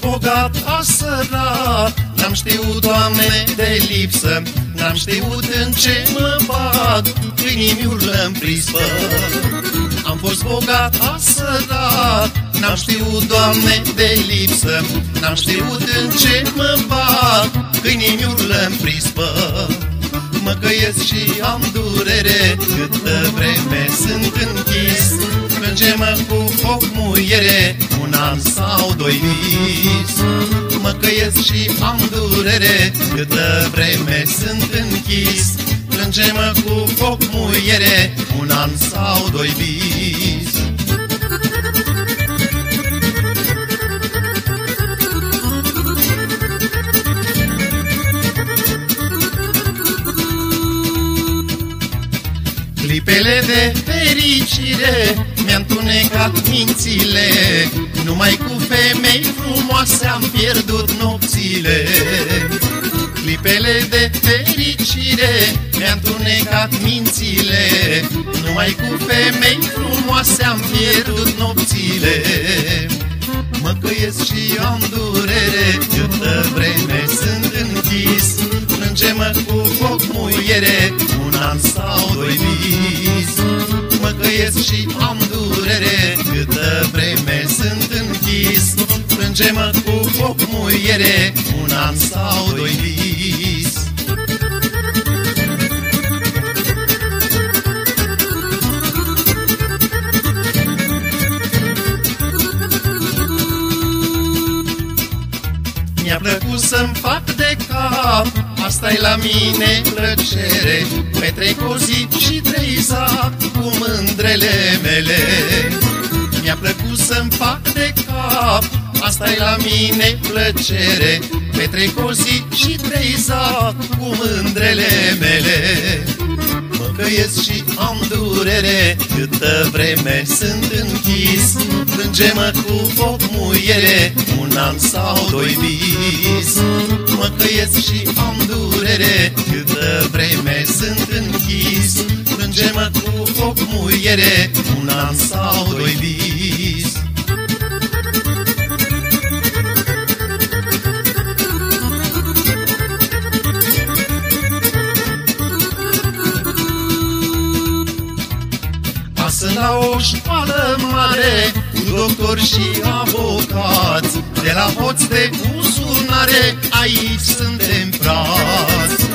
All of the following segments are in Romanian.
bogat asărat. N-am știut, Doamne, de lipsă. N-am știut în ce mă bag Câinii mi prispă Am fost bogat asărat. N-am știut, Doamne, de lipsă. N-am știut în ce mă bag Câinii mi prispă Mă căiesc și am durere. Câtă vreme sunt închis Plânge-mă cu foc muiere Un an sau doi vis Mă căiesc și am durere Câtă vreme sunt închis. Plânge-mă cu foc muiere Un an sau doi vis Clipele de fericire mi-am tunecat mințile. Numai cu femei frumoase am pierdut nopțile. Clipele de fericire mi-am tunecat mințile. Numai cu femei frumoase am pierdut nopțile. Mă căiesc și am durere Câtă vreme sunt închis. Plânge-mă cu foc muiere Un an sau doi vis Mă căiesc și am durere. Câtă vreme sunt închis Plânge-mă cu foc muiere Un an sau doi vis. Mi-a plăcut să-mi fac de cap asta e la mine plăcere. Petrec o zi și trei zac Cu mândrele mele. Mi-a plăcut să-mi fac de cap asta e la mine plăcere. Petrec o zi și trei zac Cu mândrele mele. Căiesc și am durere Câtă vreme sunt închis Plânge-mă cu foc muiere Un an sau doi vis. Mă căiesc și am durere Câtă vreme sunt închis. Plânge-mă cu foc muiere Un an sau doi vis doctori și avocați. De la hoți de uzunare Aici suntem frați.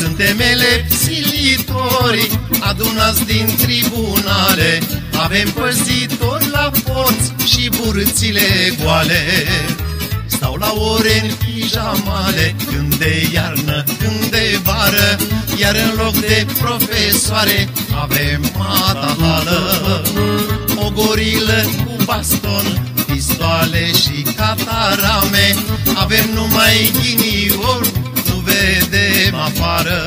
Suntem elepsilitori Adunați din tribunale. Avem păzitori la porți Și burțile goale. Stau la ore în pijamale Când de iarnă, când de vară. Iar în loc de profesoare Avem matahală. O gorilă cu baston Pistoale și catarame. Avem numai ghinior Nu vedem afară